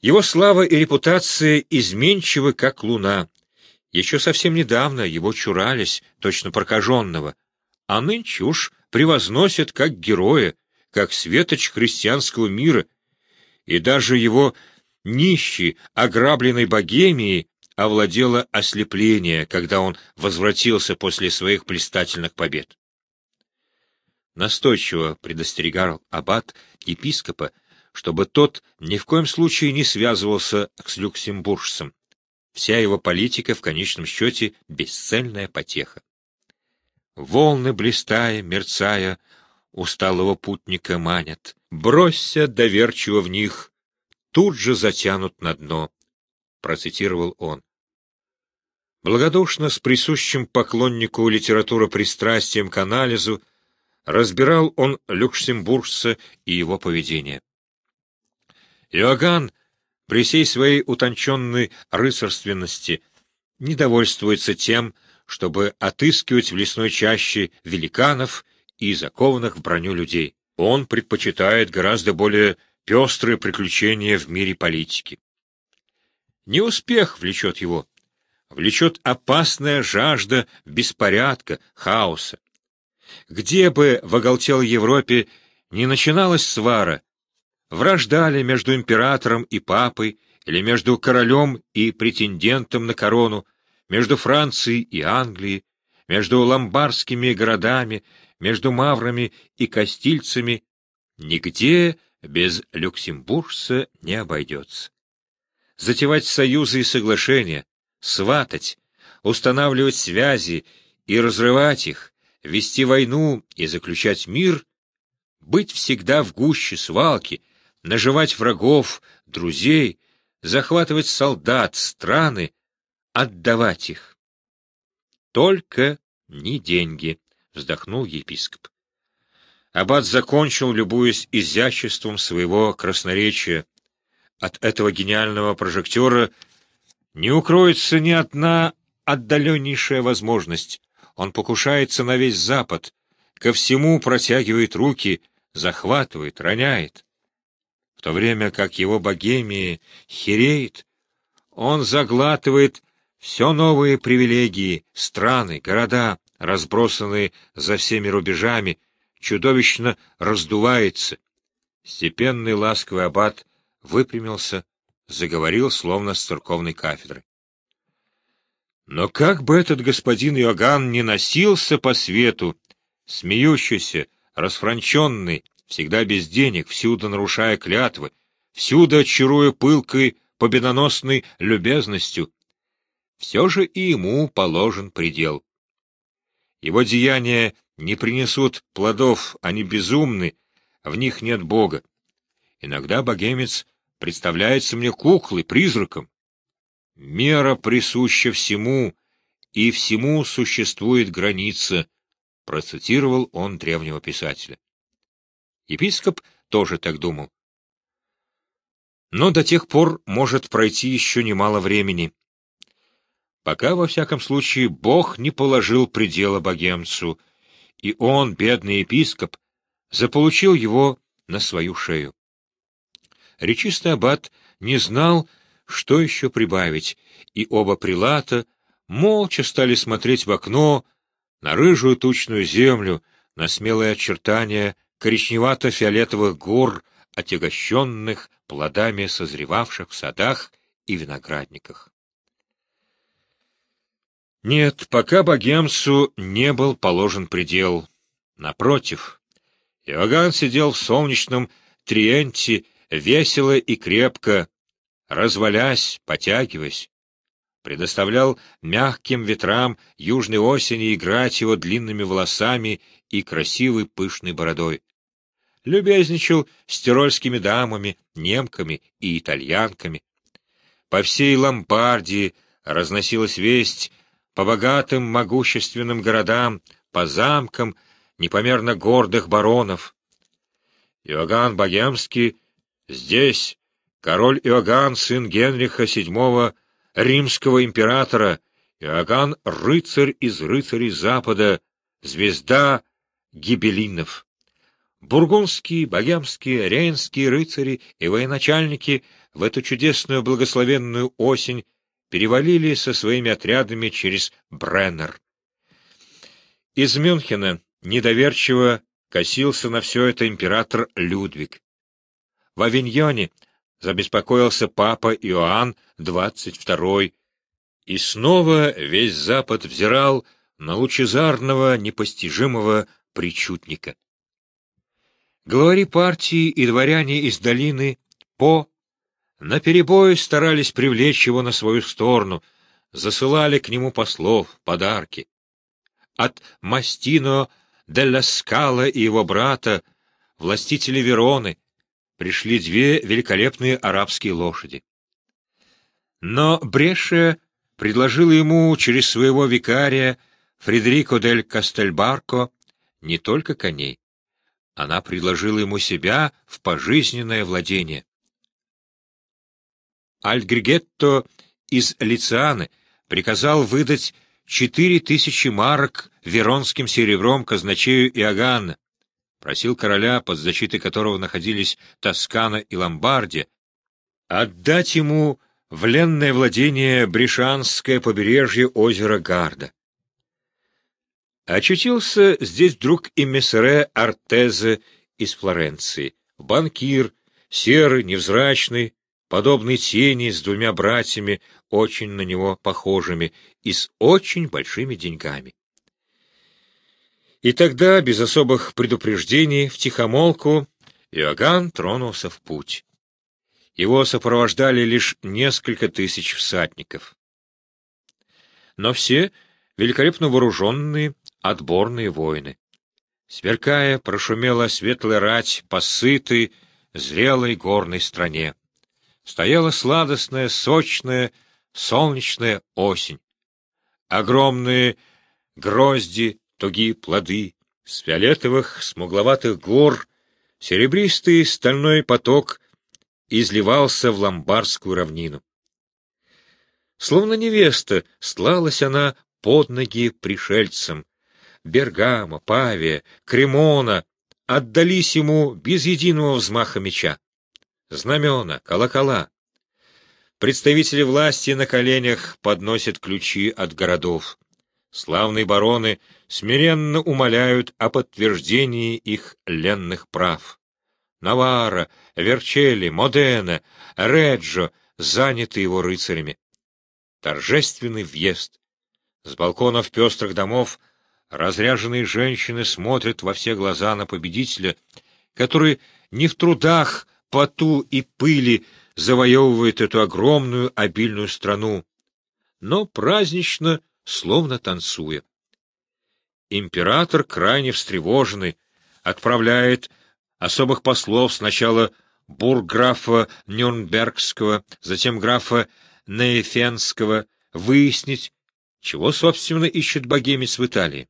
Его слава и репутация изменчивы, как луна. Еще совсем недавно его чурались, точно прокаженного, а нынче уж превозносят как героя, как светоч христианского мира, и даже его нищий, ограбленной богемией овладело ослепление, когда он возвратился после своих блистательных побед. Настойчиво предостерегал аббат епископа, чтобы тот ни в коем случае не связывался с люксембуржцем. Вся его политика, в конечном счете, бесцельная потеха. Волны, блистая, мерцая, усталого путника манят. Бросься доверчиво в них, тут же затянут на дно, — процитировал он. Благодушно, с присущим поклоннику литературы пристрастием к анализу, разбирал он люксембуржца и его поведение. Иоганн при всей своей утонченной рыцарственности недовольствуется тем, чтобы отыскивать в лесной чаще великанов и закованных в броню людей. Он предпочитает гораздо более пестрые приключения в мире политики. Не успех влечет его, влечет опасная жажда беспорядка, хаоса. Где бы в оголтелой Европе не начиналась свара, враждали между императором и папой или между королем и претендентом на корону, между Францией и Англией, между ломбардскими городами, между маврами и кастильцами, нигде без люксембуржца не обойдется. Затевать союзы и соглашения, сватать, устанавливать связи и разрывать их, вести войну и заключать мир, быть всегда в гуще свалки, наживать врагов, друзей, захватывать солдат, страны, отдавать их. Только не деньги, вздохнул епископ. Аббат закончил, любуясь изяществом своего красноречия. От этого гениального прожектора не укроется ни одна отдаленнейшая возможность. Он покушается на весь Запад, ко всему протягивает руки, захватывает, роняет. В то время как его богемии хереет, он заглатывает все новые привилегии, страны, города, разбросанные за всеми рубежами, чудовищно раздувается. Степенный ласковый аббат выпрямился, заговорил, словно с церковной кафедры. Но как бы этот господин Иоганн не носился по свету, смеющийся, расфранченный, всегда без денег, всюду нарушая клятвы, всюду очаруя пылкой, победоносной любезностью, все же и ему положен предел. Его деяния не принесут плодов, они безумны, в них нет Бога. Иногда богемец представляется мне куклой, призраком. Мера присуща всему, и всему существует граница, процитировал он древнего писателя. Епископ тоже так думал. Но до тех пор может пройти еще немало времени. Пока, во всяком случае, Бог не положил предела богемцу, и он, бедный епископ, заполучил его на свою шею. Речистый аббат не знал, что еще прибавить, и оба прилата молча стали смотреть в окно на рыжую тучную землю, на смелые очертания коричневато-фиолетовых гор, отягощенных плодами созревавших в садах и виноградниках. Нет, пока богемцу не был положен предел. Напротив, Иоганн сидел в солнечном триенте, весело и крепко, развалясь, потягиваясь, предоставлял мягким ветрам южной осени играть его длинными волосами и красивой пышной бородой. Любезничал с тирольскими дамами, немками и итальянками. По всей Ломбардии разносилась весть по богатым, могущественным городам, по замкам непомерно гордых баронов. Иоганн Богемский здесь, король Иоганн, сын Генриха VII, римского императора, Иоганн — рыцарь из рыцарей Запада, звезда гибелинов. Бургундские, богемские, рейнские рыцари и военачальники в эту чудесную благословенную осень перевалили со своими отрядами через Бреннер. Из Мюнхена недоверчиво косился на все это император Людвиг. В Авиньоне забеспокоился папа Иоанн XXII, и снова весь Запад взирал на лучезарного, непостижимого причутника. Главари партии и дворяне из долины По наперебой старались привлечь его на свою сторону, засылали к нему послов, подарки. От Мастино Делла Скала и его брата, властители Вероны, пришли две великолепные арабские лошади. Но Бреше предложил ему через своего викария Фредерико дель Кастельбарко не только коней, она предложила ему себя в пожизненное владение. Альгригетто из Лицианы приказал выдать четыре тысячи марок веронским серебром казначею Иоганна, просил короля, под защитой которого находились Тоскана и Ломбардия, отдать ему в ленное владение Бришанское побережье озера Гарда. Очутился здесь вдруг и мессере Артезе из Флоренции, банкир, серый, невзрачный, подобный тени с двумя братьями, очень на него похожими, и с очень большими деньгами. И тогда, без особых предупреждений, в тихомолку, Иоганн тронулся в путь. Его сопровождали лишь несколько тысяч всадников. Но все великолепно вооруженные, отборные воины. Сверкая, прошумела светлая рать по сытой, зрелой горной стране. Стояла сладостная, сочная, солнечная осень. Огромные грозди, тугие плоды, с фиолетовых, смугловатых гор, серебристый стальной поток изливался в ломбарскую равнину. Словно невеста, слалась она под ноги пришельцам, Бергамо, Павия, Кремона отдались ему без единого взмаха меча. Знамена, колокола. Представители власти на коленях подносят ключи от городов. Славные бароны смиренно умоляют о подтверждении их ленных прав. Навара, Верчели, Модена, Реджо заняты его рыцарями. Торжественный въезд. С балконов пестрых домов Разряженные женщины смотрят во все глаза на победителя, который не в трудах, поту и пыли завоевывает эту огромную обильную страну, но празднично, словно танцуя. Император, крайне встревоженный, отправляет особых послов сначала бургграфа Нюрнбергского, затем графа Нейфенского, выяснить, чего, собственно, ищет богемец в Италии.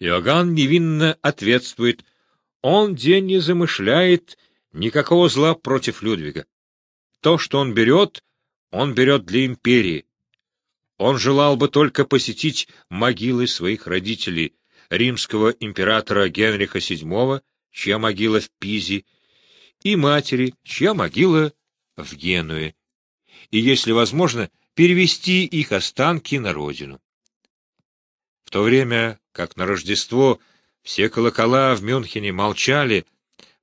Иоганн невинно ответствует, он день не замышляет никакого зла против Людвига. То, что он берет, он берет для империи. Он желал бы только посетить могилы своих родителей, римского императора Генриха VII, чья могила в Пизе, и матери, чья могила в Генуе, и, если возможно, перевести их останки на родину. В то время как на Рождество все колокола в Мюнхене молчали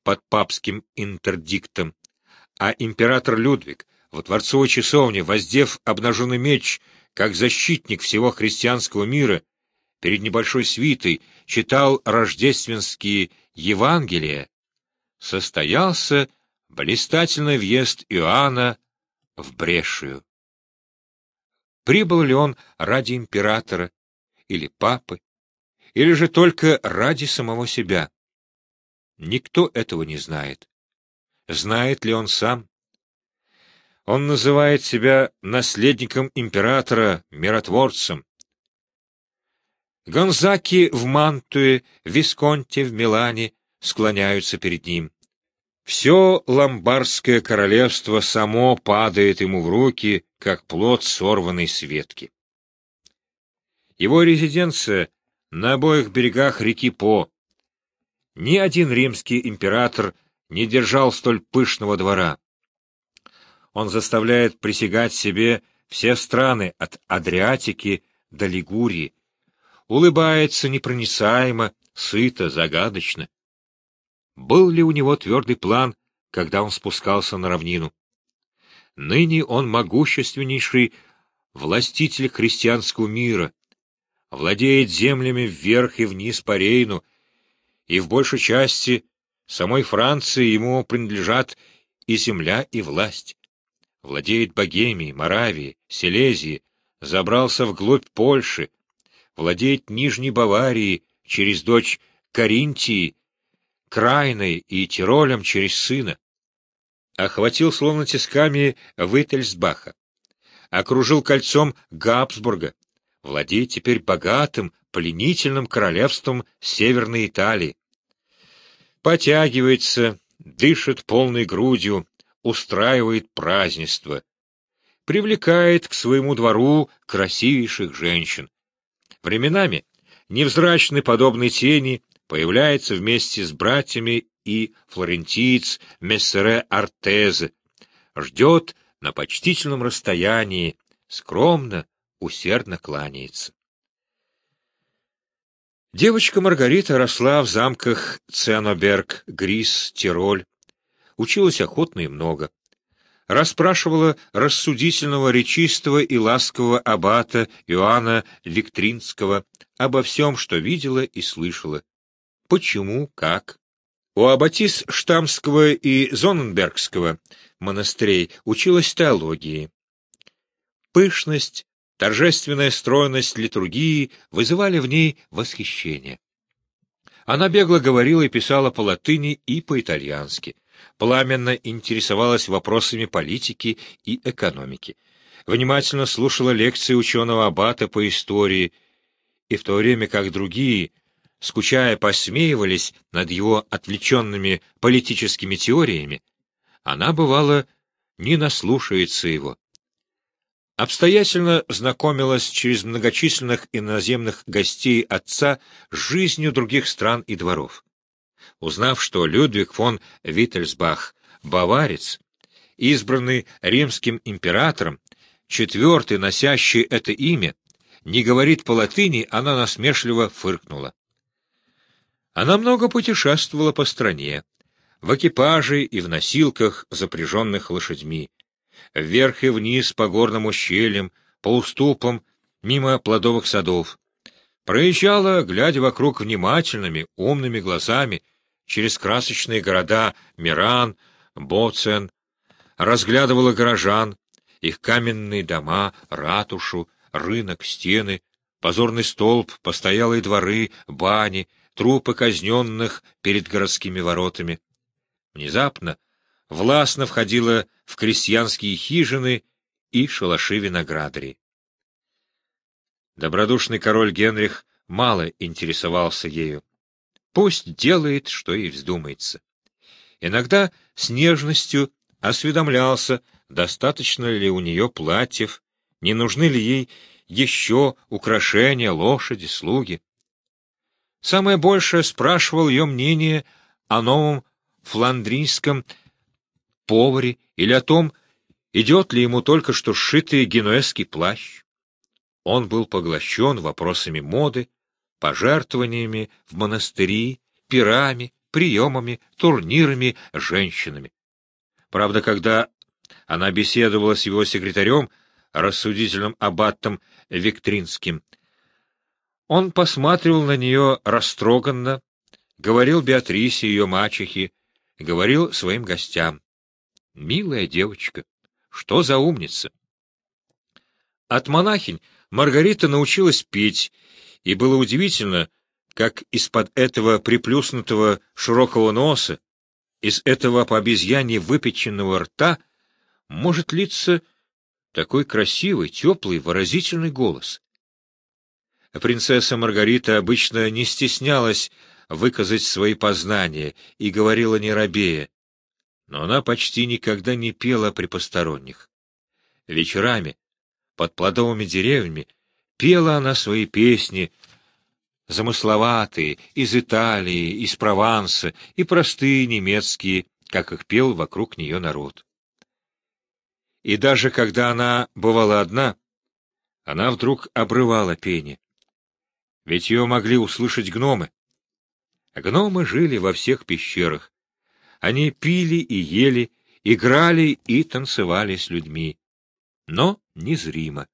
под папским интердиктом, а император Людвиг в дворцовой часовне, воздев обнаженный меч, как защитник всего христианского мира, перед небольшой свитой читал рождественские Евангелия, состоялся блистательный въезд Иоанна в Брешию. Прибыл ли он ради императора или папы, или же только ради самого себя? Никто этого не знает. Знает ли он сам? Он называет себя наследником императора, миротворцем. Гонзаки в Мантуе, Висконте в Милане склоняются перед ним. Все ломбардское королевство само падает ему в руки, как плод сорванной с ветки. Его резиденция на обоих берегах реки По. Ни один римский император не держал столь пышного двора. Он заставляет присягать себе все страны от Адриатики до Лигурии, улыбается непроницаемо, сыто, загадочно. Был ли у него твердый план, когда он спускался на равнину? Ныне он могущественнейший властитель христианского мира, владеет землями вверх и вниз по Рейну, и в большей части самой Франции ему принадлежат и земля, и власть. Владеет Богемией, Моравией, Силезией, забрался вглубь Польши, владеет Нижней Баварией через дочь Каринтии, Крайной и Тиролем через сына. Охватил словно тисками Виттельсбаха, окружил кольцом Габсбурга, владеет теперь богатым, пленительным королевством Северной Италии. Потягивается, дышит полной грудью, устраивает празднество, привлекает к своему двору красивейших женщин. Временами невзрачный подобной тени появляется вместе с братьями и флорентиец Мессере Артезе, ждет на почтительном расстоянии, скромно, усердно кланяется. Девочка Маргарита росла в замках Ценоберг, Грис, Тироль, училась охотно и много. Расспрашивала рассудительного речистого и ласкового аббата Иоанна Виктринского обо всем, что видела и слышала. Почему, как. У аббатис Штамского и Зоненбергского монастырей училась теологии. Пышность, торжественная стройность литургии вызывали в ней восхищение. Она бегло говорила и писала по латыни и по-итальянски, пламенно интересовалась вопросами политики и экономики, внимательно слушала лекции ученого аббата по истории, и в то время как другие, скучая, посмеивались над его отвлеченными политическими теориями, она, бывало, не наслушается его. Обстоятельно знакомилась через многочисленных иноземных гостей отца с жизнью других стран и дворов. Узнав, что Людвиг фон Виттельсбах, баварец, избранный римским императором, четвертый, носящий это имя, не говорит по-латыни, она насмешливо фыркнула. Она много путешествовала по стране, в экипаже и в носилках, запряженных лошадьми, вверх и вниз по горным ущельям, по уступам, мимо плодовых садов. Проезжала, глядя вокруг внимательными, умными глазами, через красочные города Миран, Боцен, разглядывала горожан, их каменные дома, ратушу, рынок, стены, позорный столб, постоялые дворы, бани, трупы казненных перед городскими воротами. Внезапно властно входила в крестьянские хижины и шалаши виноградарей. Добродушный король Генрих мало интересовался ею. Пусть делает, что ей вздумается. Иногда с нежностью осведомлялся, достаточно ли у нее платьев, не нужны ли ей еще украшения, лошади, слуги. Самое большее спрашивал ее мнение о новом фландрийском поваре или о том, идет ли ему только что сшитый генуэзский плащ. Он был поглощен вопросами моды, пожертвованиями в монастыри, пирами, приемами, турнирами, женщинами. Правда, когда она беседовала с его секретарем, рассудительным аббатом Виктринским, он посматривал на нее растроганно, говорил Беатрисе, ее мачехе, говорил своим гостям. «Милая девочка, что за умница!» От монахинь Маргарита научилась петь, и было удивительно, как из-под этого приплюснутого широкого носа, из этого по обезьяне выпеченного рта может литься такой красивый, теплый, выразительный голос. Принцесса Маргарита обычно не стеснялась выказать свои познания и говорила не робея, но она почти никогда не пела при посторонних. Вечерами, под плодовыми деревьями, пела она свои песни, замысловатые, из Италии, из Прованса, и простые немецкие, как их пел вокруг нее народ. И даже когда она бывала одна, она вдруг обрывала пение. Ведь ее могли услышать гномы. Гномы жили во всех пещерах. Они пили и ели, играли и танцевали с людьми. Но незримо.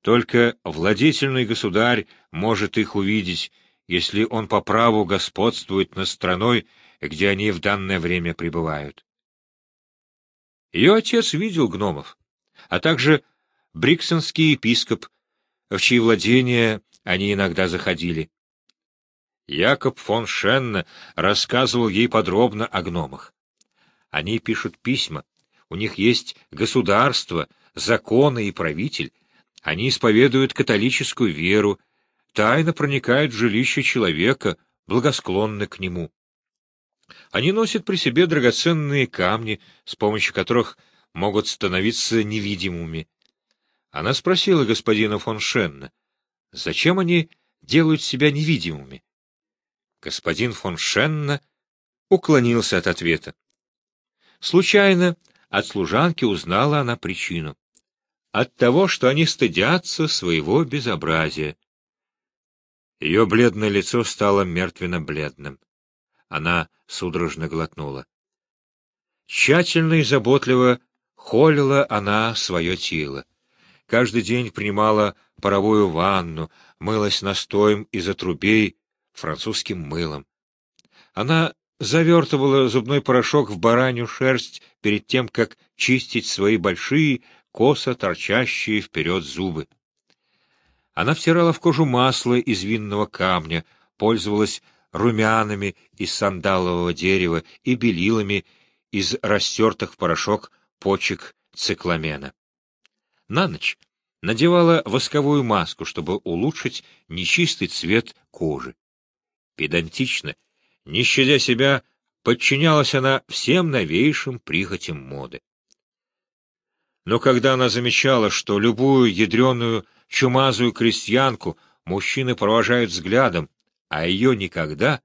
Только владетельный государь может их увидеть, если он по праву господствует над страной, где они в данное время пребывают. Ее отец видел гномов, а также бриксонский епископ, в чьи владения они иногда заходили. Якоб фон Шенна рассказывал ей подробно о гномах. Они пишут письма, у них есть государство, законы и правитель, они исповедуют католическую веру, тайно проникают в жилище человека, благосклонны к нему. Они носят при себе драгоценные камни, с помощью которых могут становиться невидимыми. Она спросила господина фон Шенна, зачем они делают себя невидимыми? Господин фон Шенна уклонился от ответа. Случайно от служанки узнала она причину от того, что они стыдятся своего безобразия. Ее бледное лицо стало мертвенно-бледным. Она судорожно глотнула. Тщательно и заботливо холила она свое тело. Каждый день принимала паровую ванну, мылась настоем из отрубей французским мылом. Она завертывала зубной порошок в баранью шерсть перед тем, как чистить свои большие косо торчащие вперед зубы. Она втирала в кожу масло из винного камня, пользовалась румянами из сандалового дерева и белилами из растертых в порошок почек цикламена. На ночь надевала восковую маску, чтобы улучшить нечистый цвет кожи. Педантично, не щадя себя, подчинялась она всем новейшим прихотям моды. Но когда она замечала, что любую ядреную чумазую крестьянку мужчины провожают взглядом, а ее никогда,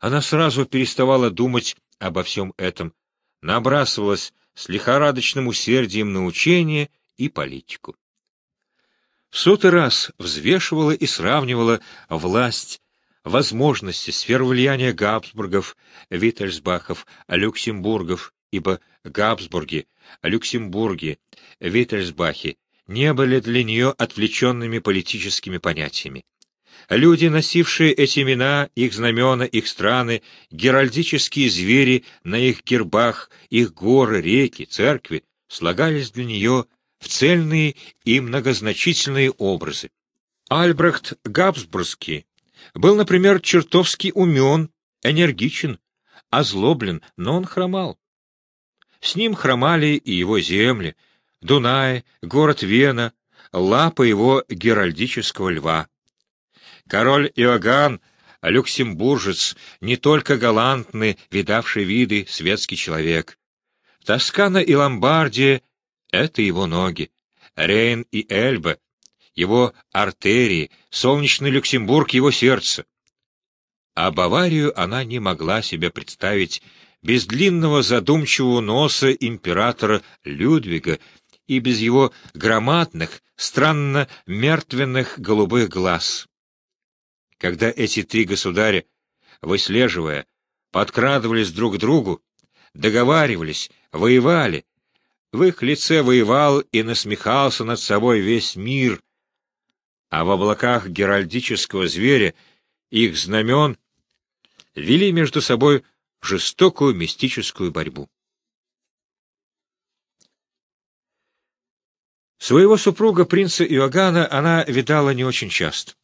она сразу переставала думать обо всем этом, набрасывалась с лихорадочным усердием на учение и политику. В сотый раз взвешивала и сравнивала власть, возможности, сфер влияния Габсбургов, Виттельсбахов, Люксембургов, ибо Габсбурги Люксембурге, Виттельсбахе не были для нее отвлеченными политическими понятиями. Люди, носившие эти имена, их знамена, их страны, геральдические звери на их гербах, их горы, реки, церкви, слагались для нее в цельные и многозначительные образы. Альбрехт Габсбургский был, например, чертовски умен, энергичен, озлоблен, но он хромал. С ним хромали и его земли, Дунай, город Вена, лапа его геральдического льва. Король Иоганн, люксембуржец, не только галантный, видавший виды, светский человек. Тоскана и Ломбардия — это его ноги. Рейн и Эльба — его артерии, солнечный Люксембург — его сердце. А Баварию она не могла себе представить без длинного задумчивого носа императора Людвига и без его громадных, странно мертвенных голубых глаз. Когда эти три государя, выслеживая, подкрадывались друг к другу, договаривались, воевали, в их лице воевал и насмехался над собой весь мир, а в облаках геральдического зверя их знамен вели между собой жестокую мистическую борьбу. Своего супруга, принца Иоганна, она видала не очень часто.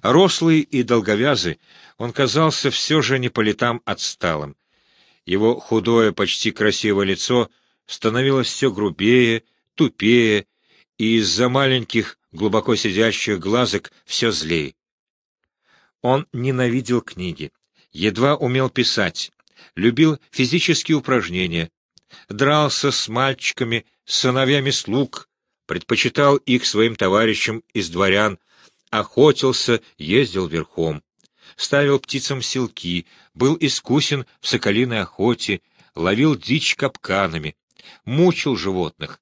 Рослый и долговязый, он казался все же не по летам отсталым. Его худое, почти красивое лицо становилось все грубее, тупее, и из-за маленьких, глубоко сидящих глазок все злее. Он ненавидел книги, едва умел писать, любил физические упражнения, дрался с мальчиками, с сыновьями слуг, предпочитал их своим товарищам из дворян, охотился, ездил верхом, ставил птицам селки, был искусен в соколиной охоте, ловил дичь капканами, мучил животных,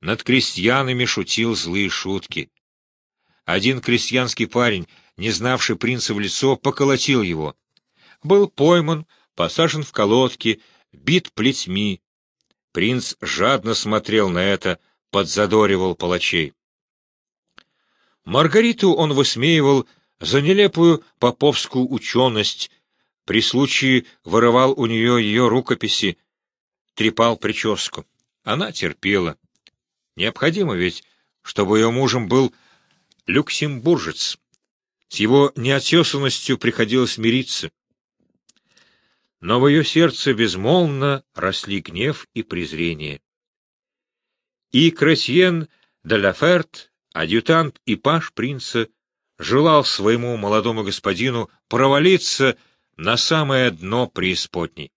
над крестьянами шутил злые шутки. Один крестьянский парень, не знавший принца в лицо, поколотил его. Был пойман, посажен в колодки, бит плетьми. Принц жадно смотрел на это, подзадоривал палачей. Маргариту он высмеивал за нелепую поповскую ученость, при случае вырывал у нее ее рукописи, трепал прическу. Она терпела. Необходимо ведь, чтобы ее мужем был люксембуржец. С его неотесанностью приходилось мириться. Но в ее сердце безмолвно росли гнев и презрение. И Кретьен де Лаферт, адъютант и паш принца, желал своему молодому господину провалиться на самое дно преисподней.